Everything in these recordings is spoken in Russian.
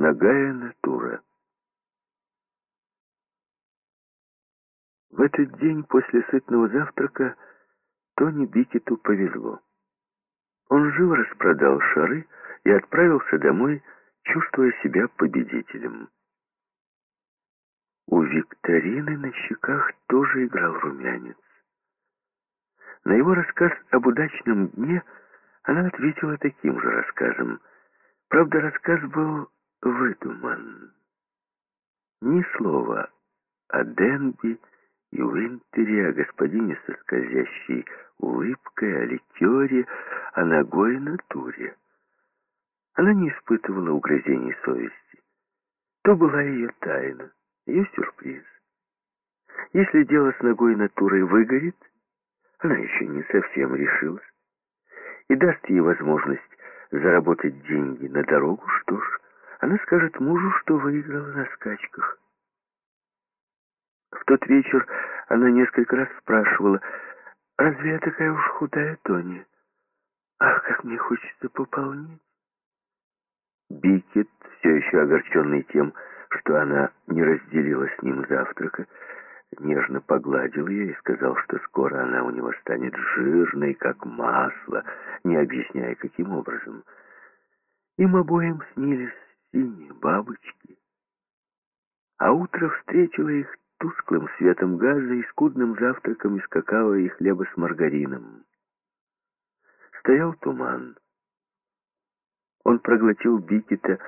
Многая натура. В этот день после сытного завтрака Тони Бикету повезло. Он живо распродал шары и отправился домой, чувствуя себя победителем. У Викторины на щеках тоже играл румянец. На его рассказ об удачном дне она ответила таким же рассказом. Правда, рассказ был выдуман. Ни слова о Денби и Уинтере, о господине со скользящей улыбкой, о ликере, о ногой натуре. Она не испытывала угрызений совести. То была ее тайна, ее сюрприз. Если дело с ногой натурой выгорит, она еще не совсем решилась, и даст ей возможность заработать деньги на дорогу, что ж, она скажет мужу, что выиграла на скачках. В тот вечер она несколько раз спрашивала, «Разве я такая уж худая, Тони? Ах, как мне хочется пополнить!» Бикет, все еще огорченный тем, что она не разделила с ним завтрака, нежно погладил ее и сказал, что скоро она у него станет жирной, как масло, не объясняя, каким образом. Им обоим снились синие бабочки, а утро встретило их тусклым светом газа и скудным завтраком из какао и хлеба с маргарином. Стоял туман. Он проглотил Бикета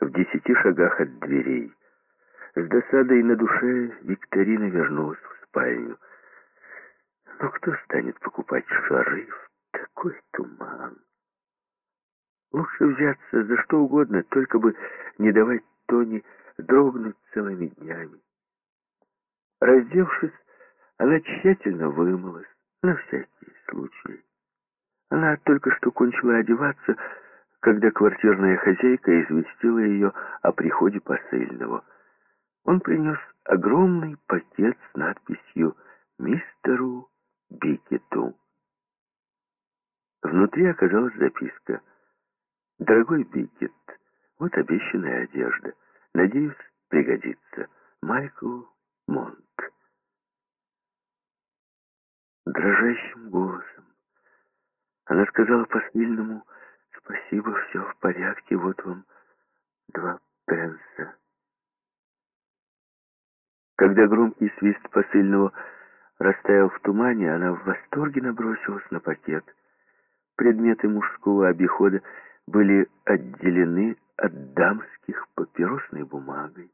в десяти шагах от дверей. С досадой на душе Викторина вернулась в спальню. Но кто станет покупать шары в такой туман? Лучше взяться за что угодно, только бы не давать Тони дрогнуть целыми днями. Раздевшись, она тщательно вымылась, на всякий случай. Она только что кончила одеваться, когда квартирная хозяйка известила ее о приходе посыльного. Он принес огромный пакет с надписью «Мистеру Бикету». Внутри оказалась записка «Дорогой Бикет, вот обещанная одежда. Надеюсь, пригодится. Майкл Монт». Дрожащим голосом она сказала посыльному «Спасибо, все в порядке, вот вам два пенса». Когда громкий свист посыльного растаял в тумане, она в восторге набросилась на пакет. Предметы мужского обихода были отделены от дамских папиросной бумагой.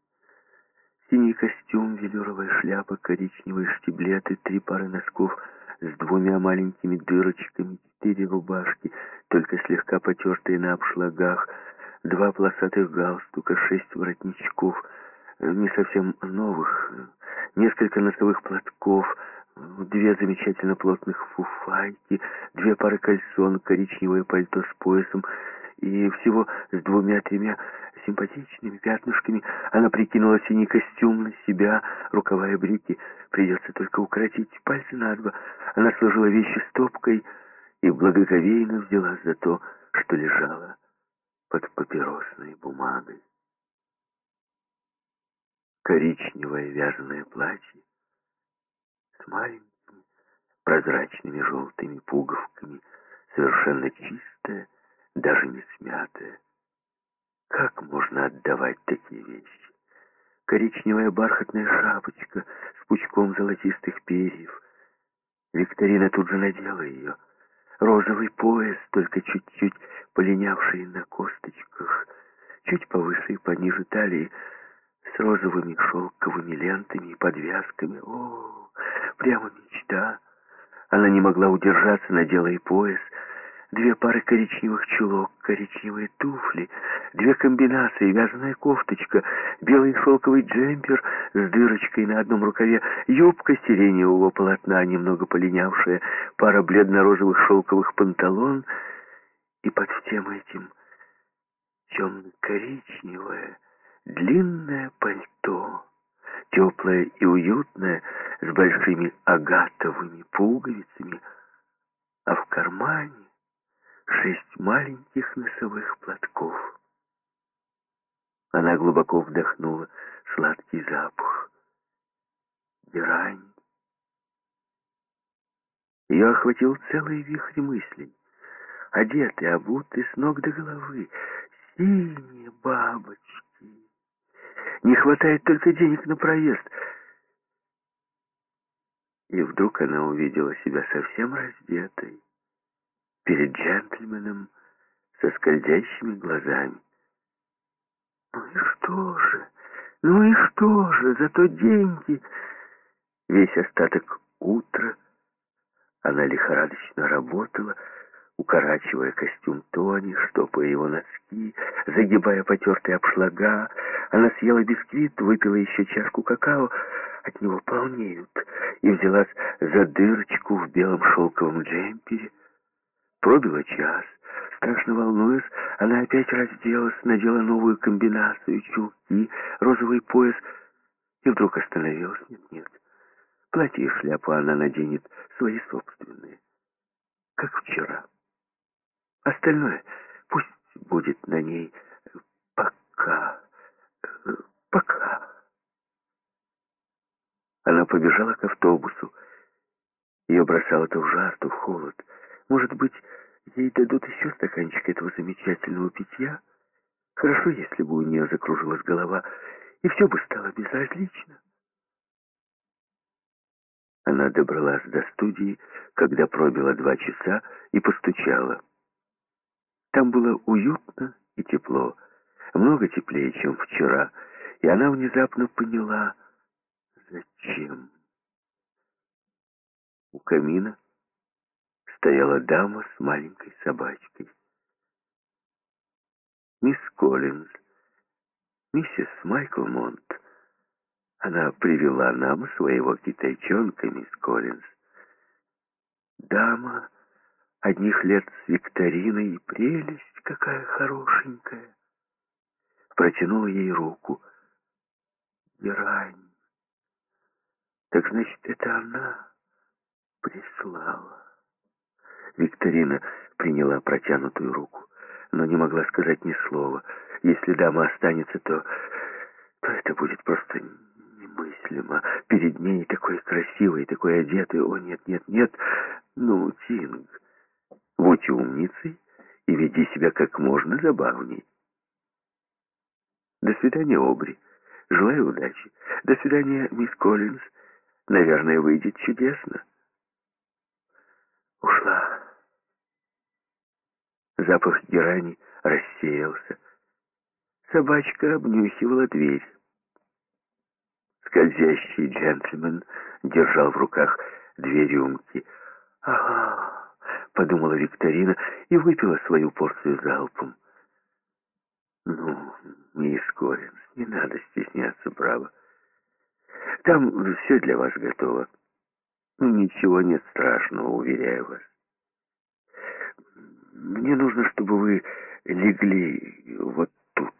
Синий костюм, велюровая шляпа, коричневые штиблеты, три пары носков с двумя маленькими дырочками, четыре рубашки, только слегка потертые на обшлагах, два полосатых галстука, шесть воротничков — не совсем новых, несколько носовых платков, две замечательно плотных фуфайки, две пары кальсон, коричневое пальто с поясом и всего с двумя-тремя симпатичными пятнышками. Она прикинула синий костюм на себя, рукава и брюки. Придется только укоротить пальцы на два. Она сложила вещи стопкой и благоговейно взялась за то, что лежало под папиросной бумагой коричневое вязаное платье с маленькими прозрачными желтыми пуговками, совершенно чистое, даже не смятое. Как можно отдавать такие вещи? Коричневая бархатная шапочка с пучком золотистых перьев. Викторина тут же надела ее. Розовый пояс, только чуть-чуть полинявший на косточках, чуть повыше и пониже талии, с розовыми шелковыми лентами и подвязками. О, прямо мечта! Она не могла удержаться, надела и пояс, две пары коричневых чулок, коричневые туфли, две комбинации, вязаная кофточка, белый шелковый джемпер с дырочкой на одном рукаве, юбка сиреневого полотна, немного полинявшая, пара бледно-розовых шелковых панталон, и под всем этим темно-коричневая, Длинное пальто, теплое и уютное, с большими агатовыми пуговицами, а в кармане шесть маленьких носовых платков. Она глубоко вдохнула сладкий запах. Герань. Ее охватил целый вихрь мыслей. Одетый, обутый с ног до головы. Синие бабочки. Не хватает только денег на проезд. И вдруг она увидела себя совсем раздетой. Перед джентльменом со скользящими глазами. Ну и что же? Ну и что же? Зато деньги... Весь остаток утра она лихорадочно работала, укорачивая костюм Тони, штопая его носки, загибая потертые обшлага. Она съела бисквит, выпила еще чашку какао, от него полнеют, и взялась за дырочку в белом шелковом джемпере. Пробила час. Страшно волнуясь, она опять разделась, надела новую комбинацию, чулки, розовый пояс, и вдруг остановилась. Нет, нет. Платье и шляпу она наденет свои собственные, как вчера. Остальное пусть будет на ней пока, пока. Она побежала к автобусу. Ее бросало то в жар, то в холод. Может быть, ей дадут еще стаканчик этого замечательного питья? Хорошо, если бы у нее закружилась голова, и все бы стало безразлично. Она добралась до студии, когда пробило два часа, и постучала. Там было уютно и тепло, много теплее, чем вчера, и она внезапно поняла, зачем. У камина стояла дама с маленькой собачкой. Мисс Коллинз, миссис Майкл Монт, она привела нам своего китайчонка, мисс Коллинз. Дама одних лет с Викториной и прелесть какая хорошенькая. Протянула ей руку. Герань. Так значит, это она прислала. Викторина приняла протянутую руку, но не могла сказать ни слова. Если дама останется, то, то это будет просто немыслимо. Перед ней такой красивый, такой одетый. О, нет, нет, нет. Ну, Тинг, будь умницей и веди себя как можно забавней. До свидания, Обри. Желаю удачи. До свидания, мисс Коллинз. Наверное, выйдет чудесно. Ушла. Запах герани рассеялся. Собачка обнюхивала дверь. Скользящий джентльмен держал в руках две рюмки. «Ага», — подумала Викторина и выпила свою порцию залпом. «Ну, мисс Коринс, не надо стесняться, право. Там все для вас готово. Ничего нет страшного, уверяю вас. Мне нужно, чтобы вы легли вот тут,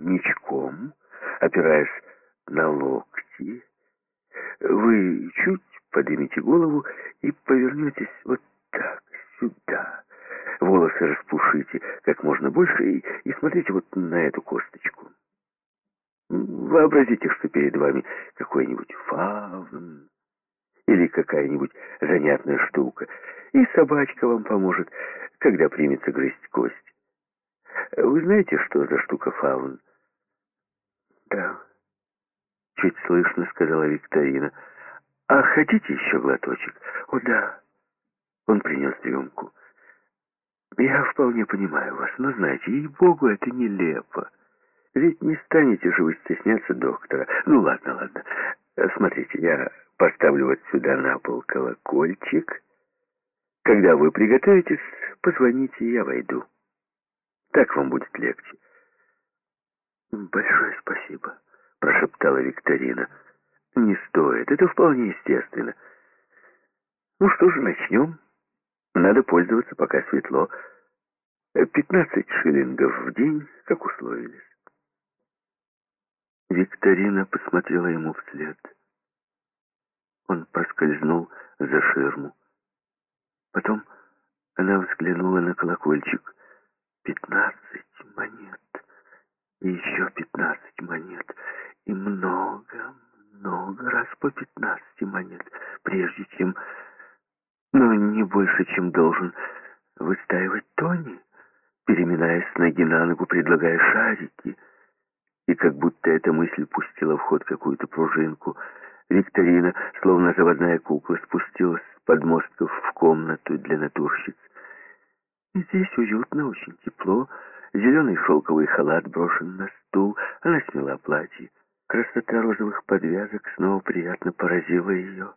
ничком, опираясь на локти. Вы чуть поднимите голову и повернетесь вот так, сюда. Волосы распушите как можно больше и, и смотрите вот на эту косточку. Вообразите, что перед вами какой-нибудь фавн или какая-нибудь занятная штука, и собачка вам поможет, когда примется грызть кость. Вы знаете, что за штука фаун? Да. Чуть слышно, сказала Викторина. А хотите еще глоточек? О, да. Он принес рюмку. Я вполне понимаю вас, но знаете, ей-богу, это нелепо. Ведь не станете же вы стесняться доктора. Ну, ладно, ладно. Смотрите, я поставлю вот сюда на пол колокольчик. Когда вы приготовитесь, позвоните, я войду. Так вам будет легче. Большое спасибо прошептала Викторина. «Не стоит, это вполне естественно. Ну что же, начнем. Надо пользоваться, пока светло. Пятнадцать шиллингов в день, как условились». Викторина посмотрела ему вслед. Он проскользнул за ширму. Потом она взглянула на колокольчик. «Пятнадцать монет» И еще пятнадцать монет. И много, много раз по пятнадцати монет, прежде чем... Но не больше, чем должен выстаивать Тони, переминаясь с ноги на ногу, предлагая шарики. И как будто эта мысль пустила в ход какую-то пружинку. Викторина, словно заводная кукла, спустилась с подмостков в комнату для натурщиц. Здесь уютно, очень тепло. Зеленый шелковый халат брошен на стул. Она сняла платье. Красота розовых подвязок снова приятно поразила ее.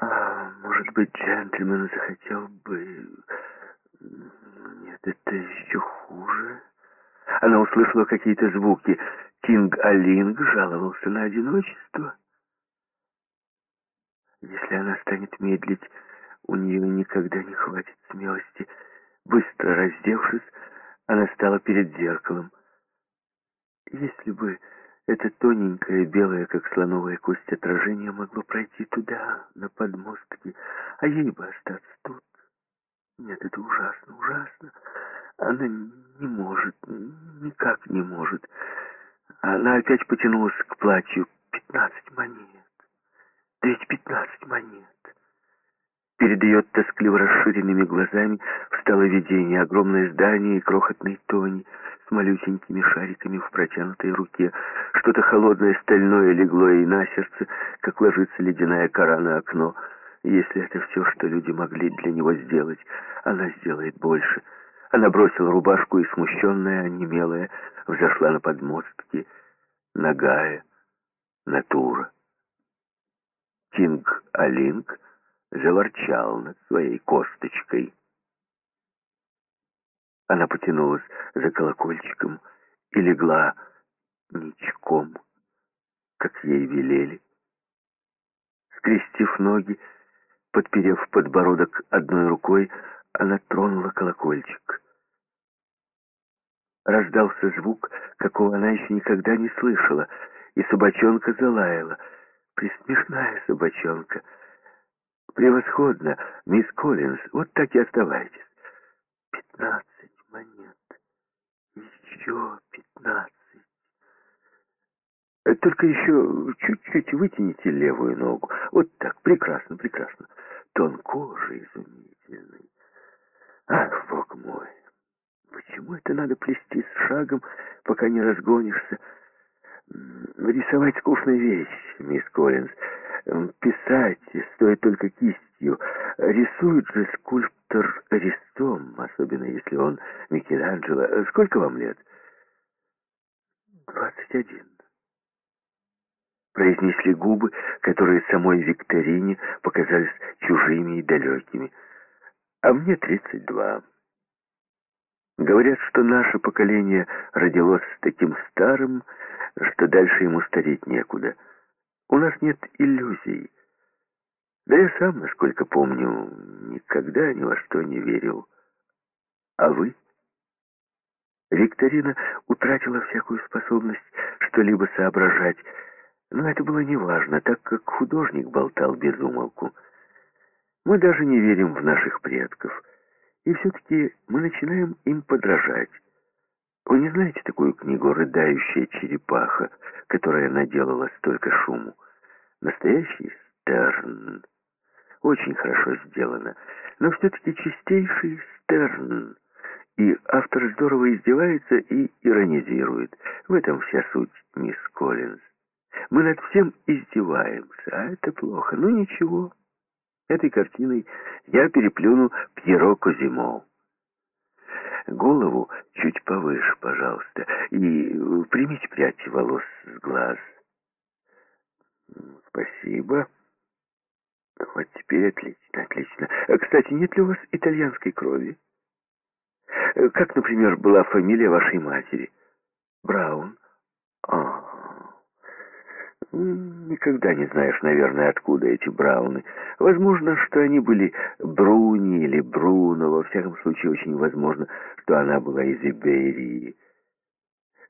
А может быть, джентльмен захотел бы... Нет, это еще хуже. Она услышала какие-то звуки. Кинг Алинг жаловался на одиночество. Если она станет медлить, у нее никогда не хватит смелости. Быстро раздевшись, она стала перед зеркалом. Если бы это тоненькое, белое, как слоновая кость, отражение могло пройти туда, на подмостке, а ей бы остаться тут. Нет, это ужасно, ужасно. Она не может, никак не может. Она опять потянулась к платью. Пятнадцать монет. Ведь пятнадцать монет. Перед ее тоскливо расширенными глазами встало видение, огромное здание и крохотной тони с малюсенькими шариками в протянутой руке. Что-то холодное, стальное легло ей на сердце, как ложится ледяная кора на окно. Если это все, что люди могли для него сделать, она сделает больше. Она бросила рубашку и, смущенная, онемелая, взошла на подмостки, нагая, натура. Кинг Алинг заворчал над своей косточкой. Она потянулась за колокольчиком и легла ничком, как ей велели. Скрестив ноги, подперев подбородок одной рукой, она тронула колокольчик. Раздался звук, какого она еще никогда не слышала, и собачонка залаяла. Присмешная собачонка — «Превосходно, мисс Коллинз, вот так и оставайтесь». «Пятнадцать монет, еще пятнадцать». Только еще чуть-чуть вытяните левую ногу. Вот так, прекрасно, прекрасно. Тон кожи изумительный. Ах, бог мой, почему это надо плести с шагом, пока не разгонишься? Рисовать скучная вещь, мисс Коллинз. Писать стоит только кистью. Рисует же скульптор резцом, особенно если он Микеланджело. Сколько вам лет? Двадцать один. Произнесли губы, которые самой Викторине показались чужими и далекими. А мне тридцать два. Говорят, что наше поколение родилось таким старым, что дальше ему стареть некуда. У нас нет иллюзий. Да я сам, насколько помню, никогда ни во что не верил. А вы? Викторина утратила всякую способность что-либо соображать, но это было неважно, так как художник болтал без умолку. Мы даже не верим в наших предков, и все-таки мы начинаем им подражать. Вы не знаете такую книгу «Рыдающая черепаха», которая наделала столько шуму? Настоящий стерн. Очень хорошо сделано, но все-таки чистейший стерн. И автор здорово издевается и иронизирует. В этом вся суть, мисс Коллинз. Мы над всем издеваемся, а это плохо. Ну ничего. Этой картиной я переплюну Пьеро Козимо. Голову чуть повыше, пожалуйста, и примите прядь волос с глаз. Спасибо. Вот теперь отлично, отлично. Кстати, нет ли у вас итальянской крови? Как, например, была фамилия вашей матери? Браун. А, никогда не знаешь, наверное, откуда эти Брауны. Возможно, что они были Бруни или Бруно. Во всяком случае, очень возможно, что она была из Иберии.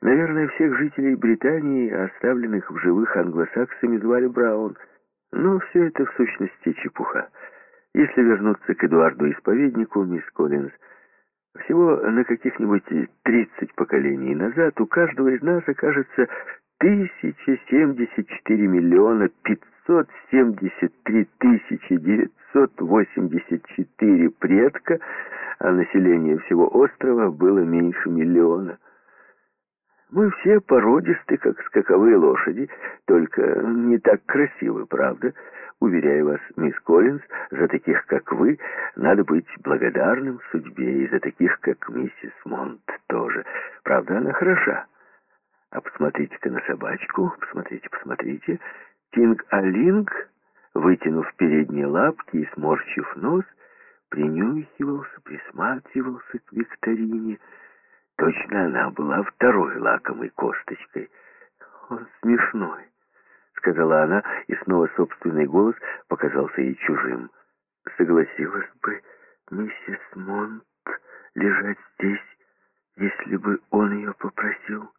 Наверное, всех жителей Британии, оставленных в живых англосаксами, звали Браун. Но все это в сущности чепуха. Если вернуться к Эдуарду Исповеднику, мисс Коллинз, Всего на каких-нибудь 30 поколений назад у каждого из нас окажется 1074 миллиона 573 тысячи 984 предка, а население всего острова было меньше миллиона. Мы все породисты, как скаковые лошади, только не так красивы, правда? Уверяю вас, мисс Коллинз, за таких, как вы, надо быть благодарным судьбе, и за таких, как миссис Монт, тоже. Правда, она хороша. А посмотрите-ка на собачку, посмотрите, посмотрите. Тинг-Алинг, вытянув передние лапки и сморщив нос, принюхивался, присматривался к Викторине, Точно она была второй лакомой косточкой. «Он смешной», — сказала она, и снова собственный голос показался ей чужим. «Согласилась бы миссис Монт лежать здесь, если бы он ее попросил?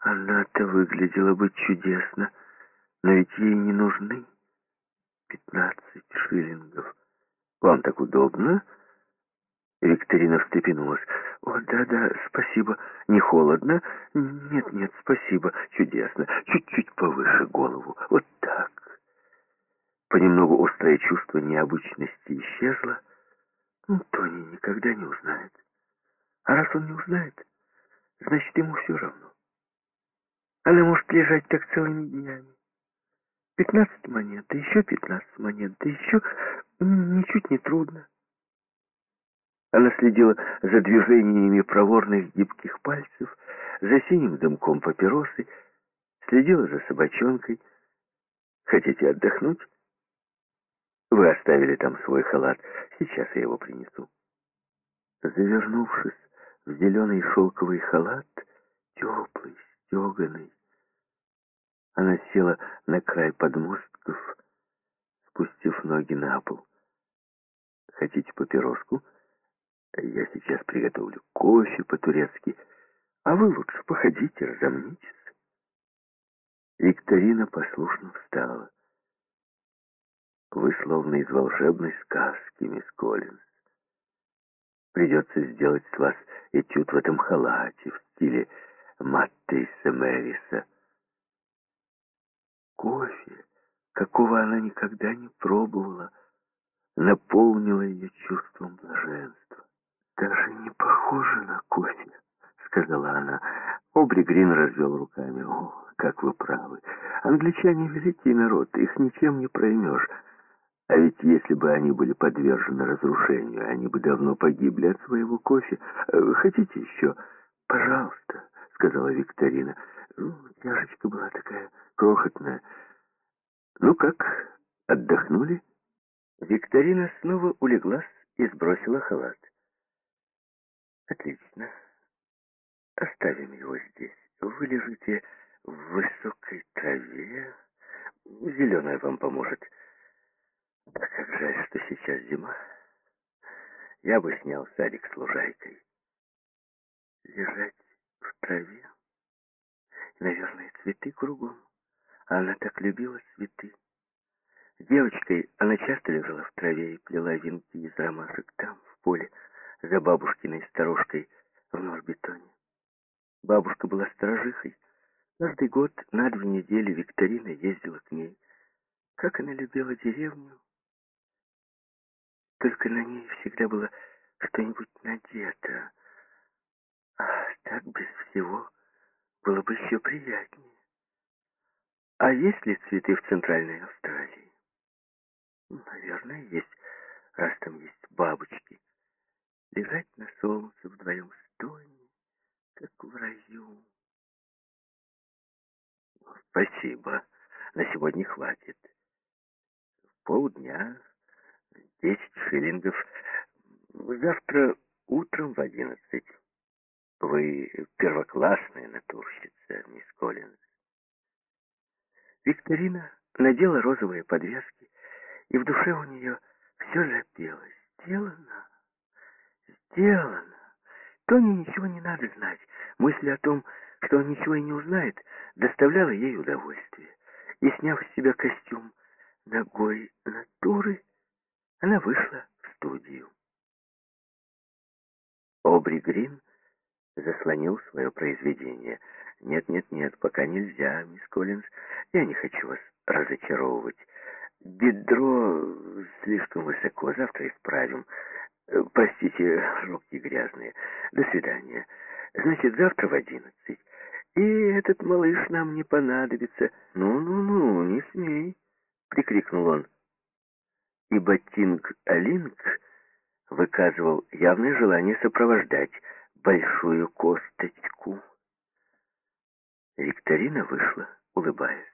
Она-то выглядела бы чудесно, но ведь ей не нужны пятнадцать шиллингов. Вам так удобно?» Викторина встрепенулась. «О, да-да, спасибо. Не холодно?» «Нет-нет, спасибо. Чудесно. Чуть-чуть повыше голову. Вот так». Понемногу острое чувство необычности исчезло. Ну, Тони никогда не узнает. А раз он не узнает, значит, ему все равно. Она может лежать так целыми днями. Пятнадцать монет, да еще пятнадцать монет, да еще ничуть не трудно. Она следила за движениями проворных гибких пальцев, за синим дымком папиросы, следила за собачонкой. Хотите отдохнуть? Вы оставили там свой халат. Сейчас я его принесу. Завернувшись в зеленый шелковый халат, теплый, стеганый, она села на край подмостков, спустив ноги на пол. Хотите папироску? — я сейчас приготовлю кофе по-турецки, а вы лучше походите, разомнитесь. Викторина послушно встала. Вы словно из волшебной сказки, мисс Коллинз. Придется сделать с вас этюд в этом халате в стиле Маттейса Мэриса. Кофе, какого она никогда не пробовала, наполнило ее чувством блаженства даже не похоже на кофе», — сказала она. Обри Грин развел руками. «О, как вы правы. Англичане — великий народ, их ничем не проймешь. А ведь если бы они были подвержены разрушению, они бы давно погибли от своего кофе. Э, хотите еще?» «Пожалуйста», — сказала Викторина. Ну, чашечка была такая крохотная. «Ну как, отдохнули?» Викторина снова улеглась и сбросила халат. Отлично. Оставим его здесь. Вы лежите в высокой траве. Зеленая вам поможет. Да как жаль, что сейчас зима. Я бы снял садик с лужайкой. Лежать в траве. Наверное, цветы кругом. Она так любила цветы. Девочкой она часто лежала в траве и плела венки из ромашек там, в поле, за бабушкиной сторожкой в Норбитоне. Бабушка была сторожихой. Каждый год на две недели Викторина ездила к ней. Как она любила деревню. Только на ней всегда было что-нибудь надето. Так без всего было бы еще приятнее. А есть ли цветы в Центральной Австралии? Наверное, есть, раз там есть бабочки лежать на солнце вдвоем с Тони, как в раю. Спасибо, на сегодня хватит. Полдня, десять шиллингов. Завтра утром в одиннадцать. Вы первоклассная натурщица, мисс Коллинз. Викторина надела розовые подвески, и в душе у нее все запелось. Сделано сделано. Тони ничего не надо знать. Мысль о том, что он ничего и не узнает, доставляла ей удовольствие. И, сняв с себя костюм ногой натуры, она вышла в студию. Обри Грин заслонил свое произведение. «Нет, нет, нет, пока нельзя, мисс Коллинз. Я не хочу вас разочаровывать. Бедро слишком высоко, завтра исправим. Э, простите, руки грязные. До свидания. Значит, завтра в одиннадцать. И этот малыш нам не понадобится. Ну-ну-ну, не смей, прикрикнул он. И ботинг Алинг выказывал явное желание сопровождать большую косточку. Викторина вышла, улыбаясь.